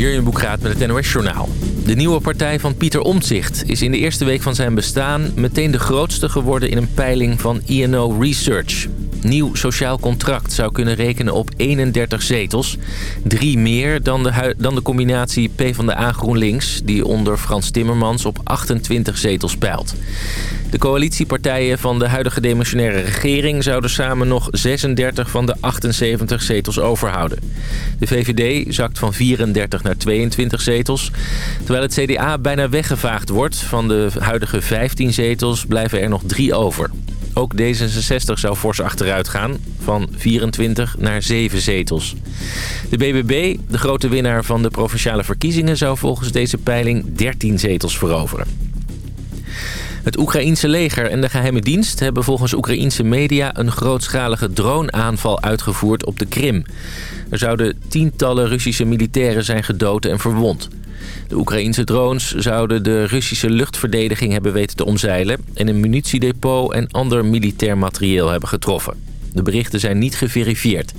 Jurjen Boekraat met het NOS Journaal. De nieuwe partij van Pieter Omtzigt is in de eerste week van zijn bestaan... meteen de grootste geworden in een peiling van INO Research. Nieuw Sociaal Contract zou kunnen rekenen op 31 zetels. Drie meer dan de, dan de combinatie PvdA GroenLinks... die onder Frans Timmermans op 28 zetels peilt. De coalitiepartijen van de huidige demissionaire regering... zouden samen nog 36 van de 78 zetels overhouden. De VVD zakt van 34 naar 22 zetels. Terwijl het CDA bijna weggevaagd wordt. Van de huidige 15 zetels blijven er nog drie over. Ook D66 zou fors achteruit gaan, van 24 naar 7 zetels. De BBB, de grote winnaar van de provinciale verkiezingen... zou volgens deze peiling 13 zetels veroveren. Het Oekraïense leger en de geheime dienst hebben volgens Oekraïense media... een grootschalige droneaanval uitgevoerd op de Krim. Er zouden tientallen Russische militairen zijn gedood en verwond. De Oekraïense drones zouden de Russische luchtverdediging hebben weten te omzeilen... en een munitiedepot en ander militair materieel hebben getroffen. De berichten zijn niet geverifieerd.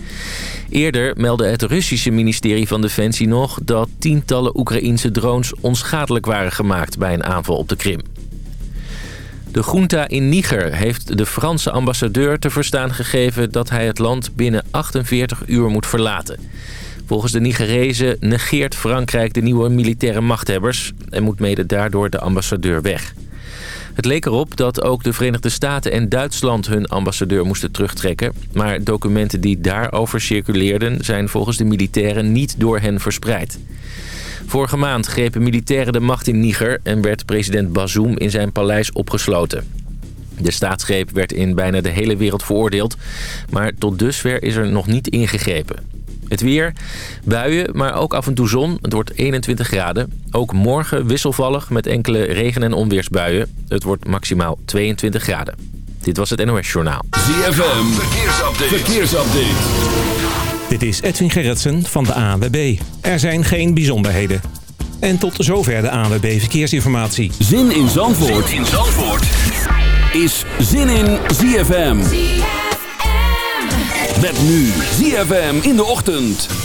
Eerder meldde het Russische ministerie van Defensie nog... dat tientallen Oekraïense drones onschadelijk waren gemaakt bij een aanval op de Krim. De junta in Niger heeft de Franse ambassadeur te verstaan gegeven... dat hij het land binnen 48 uur moet verlaten. Volgens de Nigerezen negeert Frankrijk de nieuwe militaire machthebbers... en moet mede daardoor de ambassadeur weg. Het leek erop dat ook de Verenigde Staten en Duitsland hun ambassadeur moesten terugtrekken. Maar documenten die daarover circuleerden zijn volgens de militairen niet door hen verspreid. Vorige maand grepen militairen de macht in Niger en werd president Bazoum in zijn paleis opgesloten. De staatsgreep werd in bijna de hele wereld veroordeeld, maar tot dusver is er nog niet ingegrepen. Het weer, buien, maar ook af en toe zon. Het wordt 21 graden. Ook morgen wisselvallig met enkele regen- en onweersbuien. Het wordt maximaal 22 graden. Dit was het NOS Journaal. ZFM. Dit is Edwin Gerritsen van de ANWB. Er zijn geen bijzonderheden. En tot zover de ANWB Verkeersinformatie. Zin in Zandvoort, zin in Zandvoort. is Zin in ZFM. Met nu ZFM in de ochtend.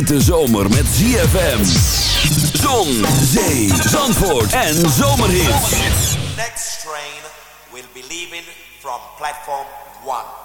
hete zomer met ZFM. Zon, zee, zandvoort en zomerhit. Next train will be leaving from platform 1.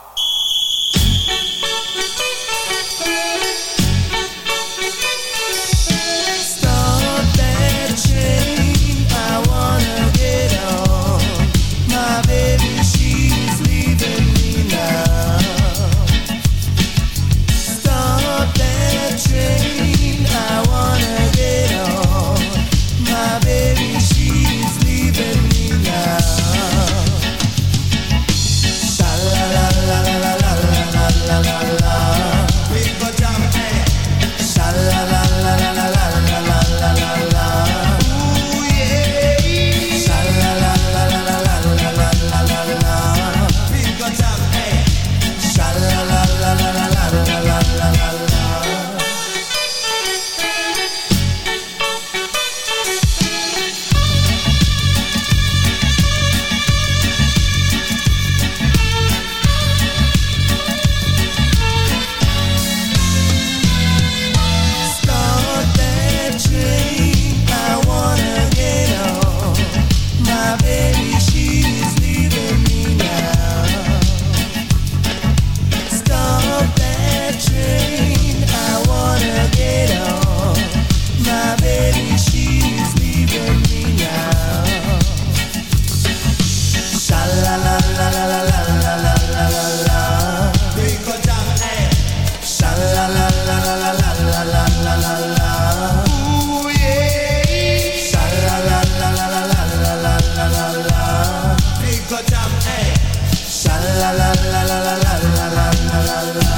go hey. Sha la la la la la la la la la la.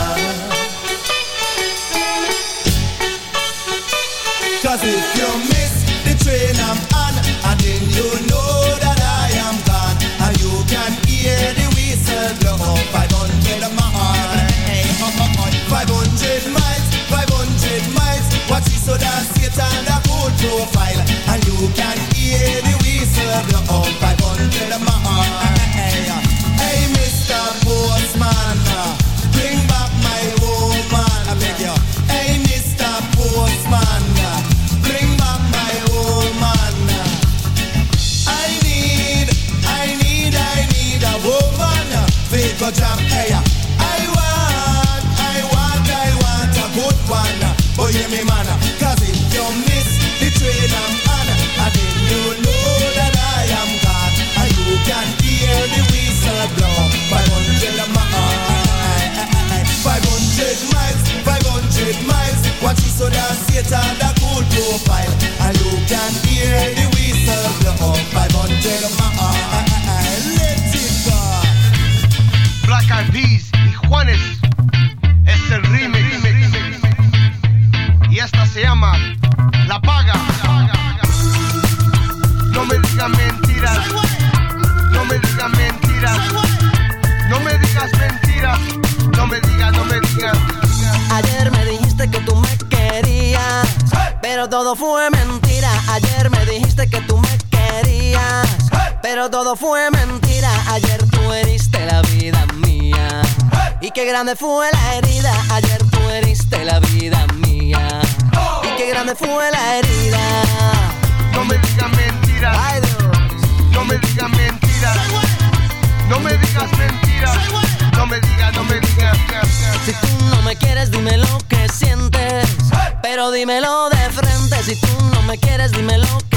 Cause if you miss the train I'm on, and then you know that I am gone, and you can hear the whistle blow up 500 miles, hey, 500 miles, 500 miles. Watch it so that Satan a good profile, and you can hear the whistle blow up. Ah, ah, ah, Black y Juanes es el remix. Y esta se llama La Paga. No me digas mentiras. No me digas mentiras. No me digas mentiras. No me digas, no me digas. Ayer me dijiste que tú me querías, pero todo fue mentira. Ayer me dijiste que tú pero todo fue mentira. Ayer tú heriste la vida mía. Y qué grande fue la herida. Ayer tú heriste la vida mía. Y qué grande fue la herida. No me digas mentiras. Ay, no me digas mentiras. No me digas mentiras. No me digas, no me digas. Si tú no me quieres, dime lo que sientes. Pero dímelo de frente. Si tú no me quieres, dime lo que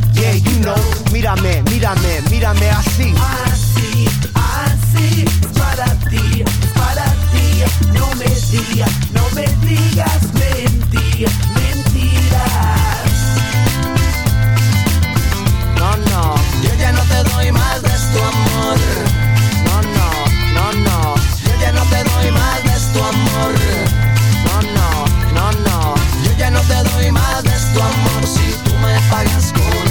Mírame, mírame, mírame así. Así, así, es para ti, es para ti. No me digas, no me digas mentiras, mentiras. No, no, yo ya no te doy más de tu amor. No, no, no, no, yo ya no te doy más de tu amor. No, no, no, no, yo ya no te doy más de tu amor si tú me pagas con.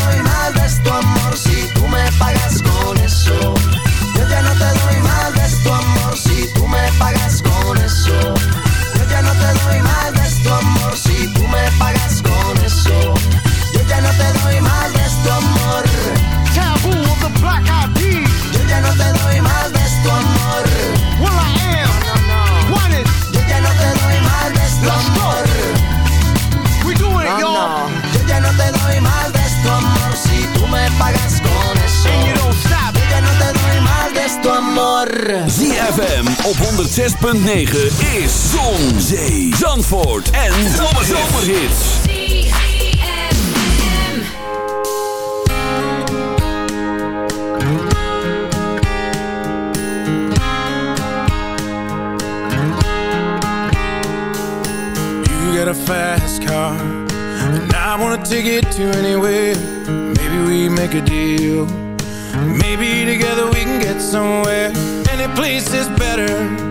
106.9 is Zon, Zee, Zandvoort en Zomerhits. You got a fast car, and I wanna take it to anywhere. Maybe we make a deal. Maybe together we can get somewhere. Any place is better.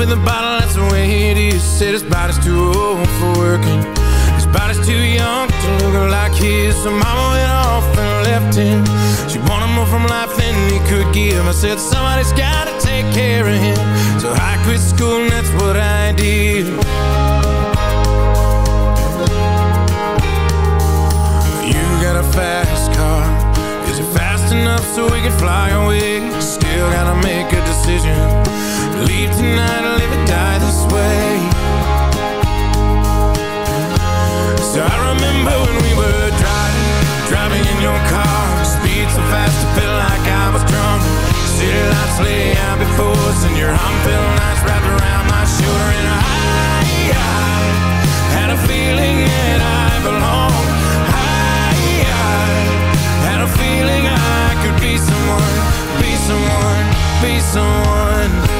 He live with a bottle, that's the way it is. Said his body's too old for working. His body's too young to look like his. So mama went off and left him. She wanted more from life than he could give. I said somebody's gotta take care of him. So I quit school and that's what I did. You got a fast car. Is it fast enough so we can fly away? Still gotta make a decision Leave tonight live or die this way. So I remember when we were driving Driving in your car. Speed so fast felt like I was drunk. City lights out before us And your arm felt nice wrapped around my shoulder. And I, had a feeling that I belonged I had a feeling I could be someone Be someone, be someone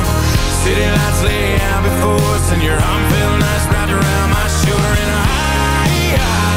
City lights lay out before us And your arm felt nice wrapped around my shoulder And I, I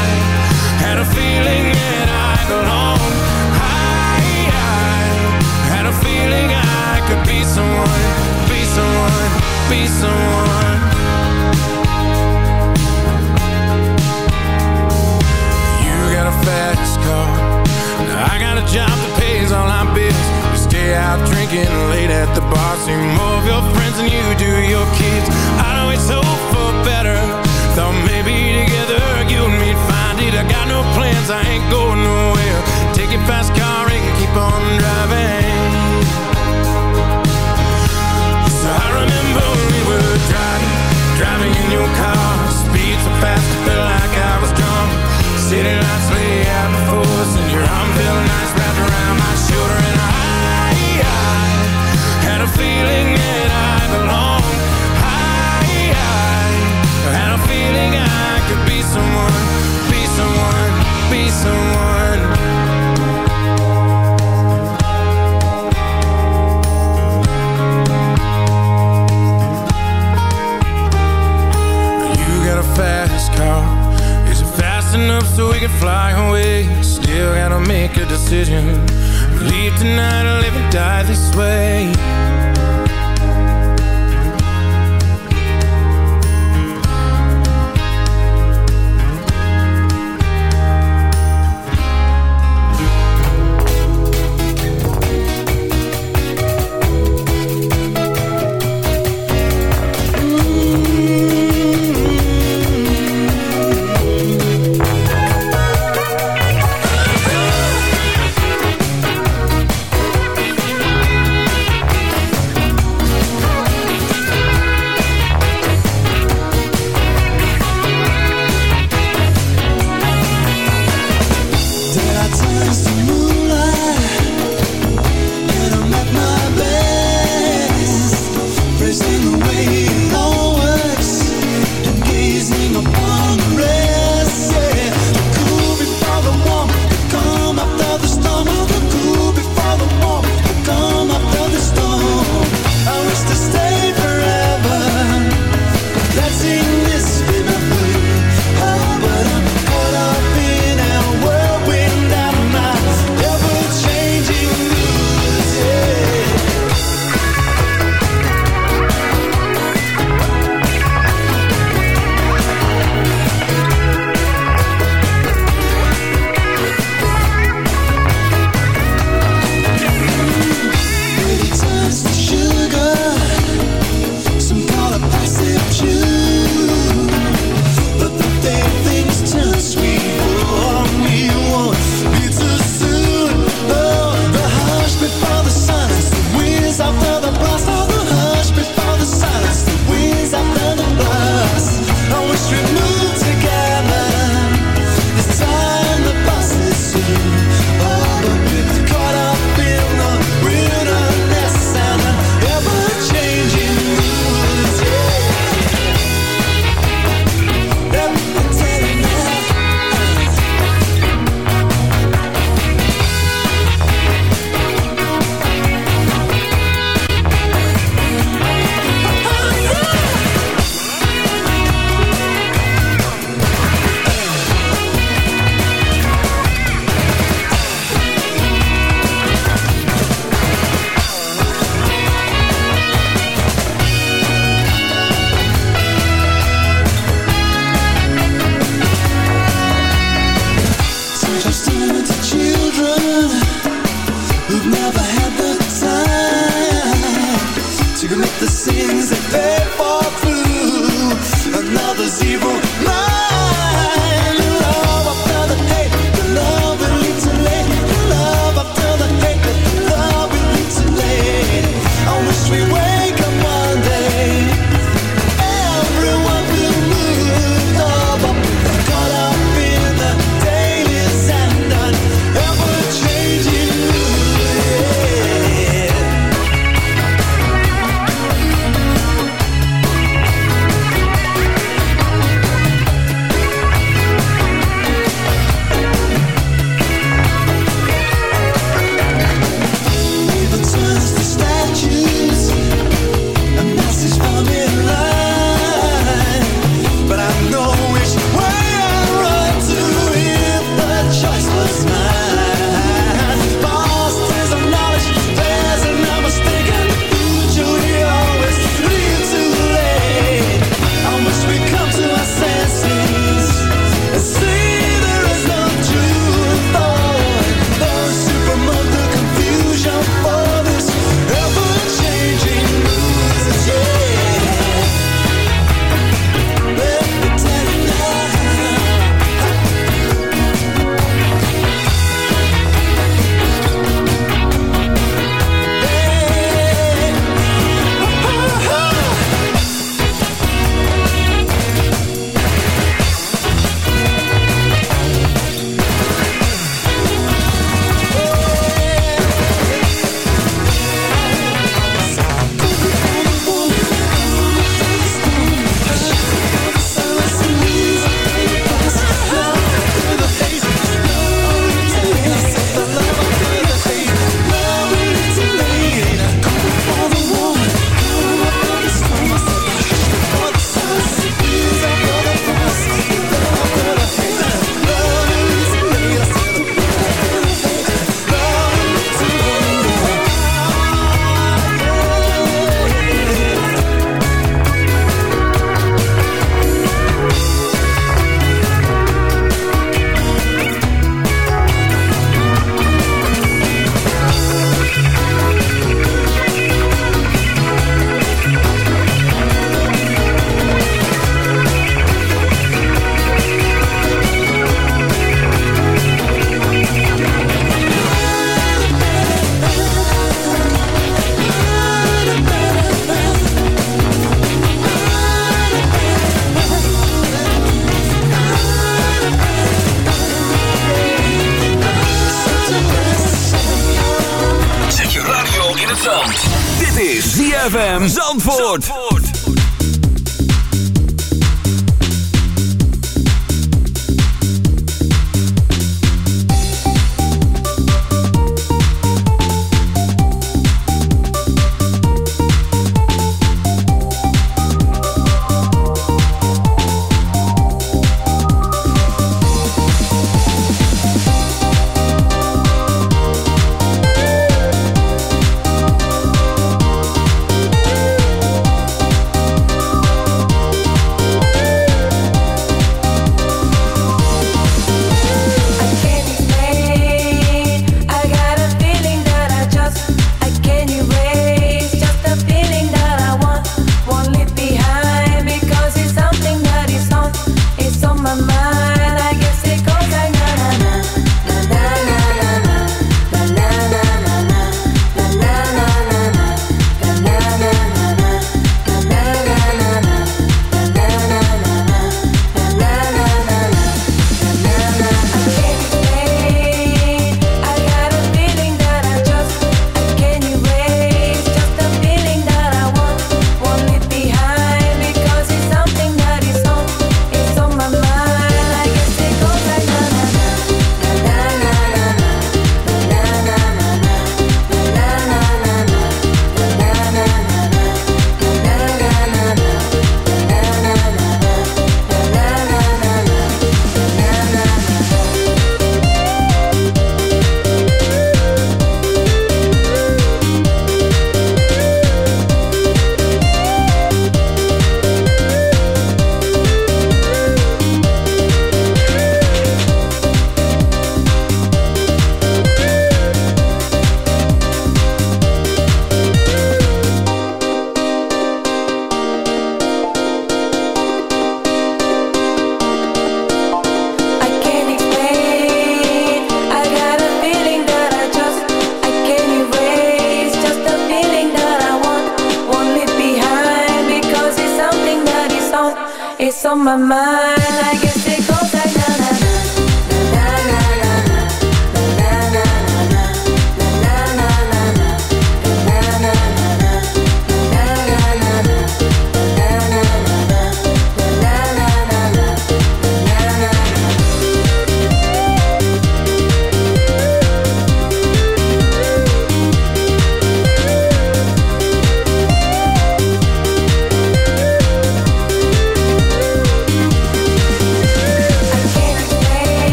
on my mind. I guess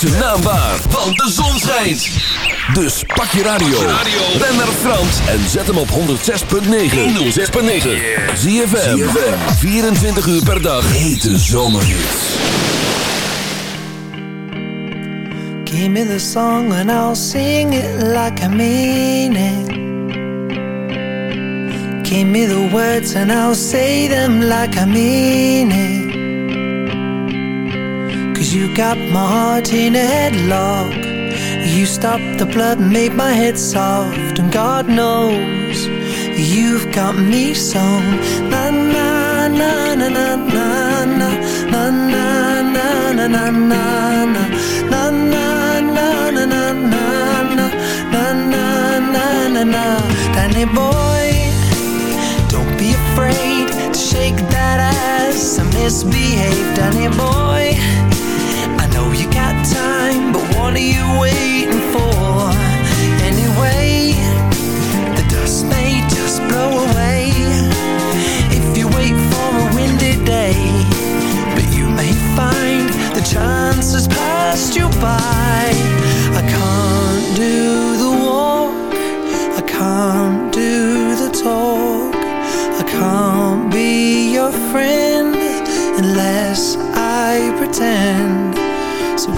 Zijn naam waar, want de zon schijnt. Dus pak je radio, ren naar Frans en zet hem op 106.9. 106.9. Zie je 24 uur per dag. Hete zomerhits. Give me the song and I'll sing it like I mean it. Give me the words and I'll say them like I mean it. You got my heart in a headlock You stopped the blood and made my head soft And God knows you've got me so. Na na na na na na na Na na na na na na na Na na na na na na na Na na na na na Danny boy, don't be afraid to shake that ass I misbehaved, Danny boy what are you waiting for? Anyway, the dust may just blow away if you wait for a windy day. But you may find the chances passed you by. I can't do the walk, I can't do the talk. I can't be your friend unless I pretend.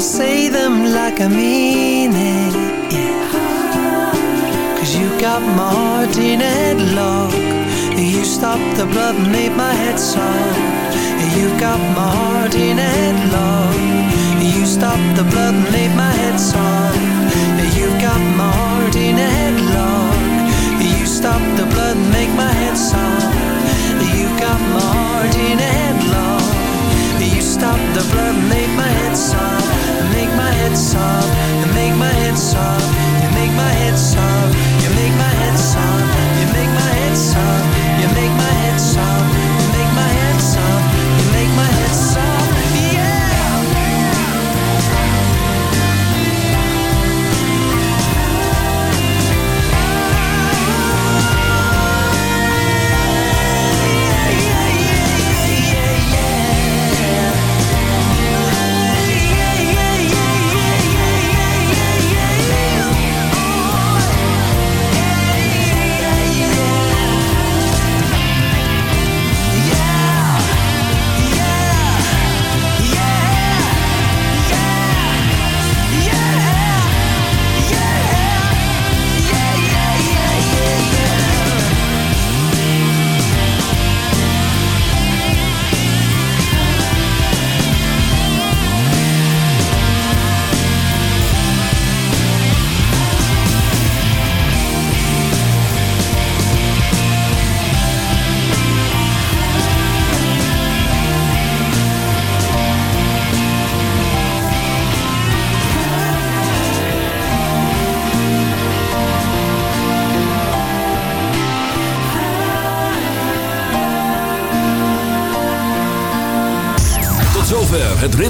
say them like I mean